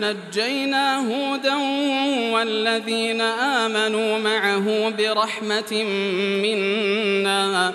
نجينا هودا والذين آمنوا معه برحمة منا.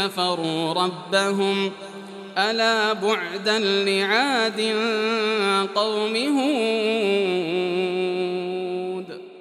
كفروا ربهم ألا بعدا لعاد قوم هود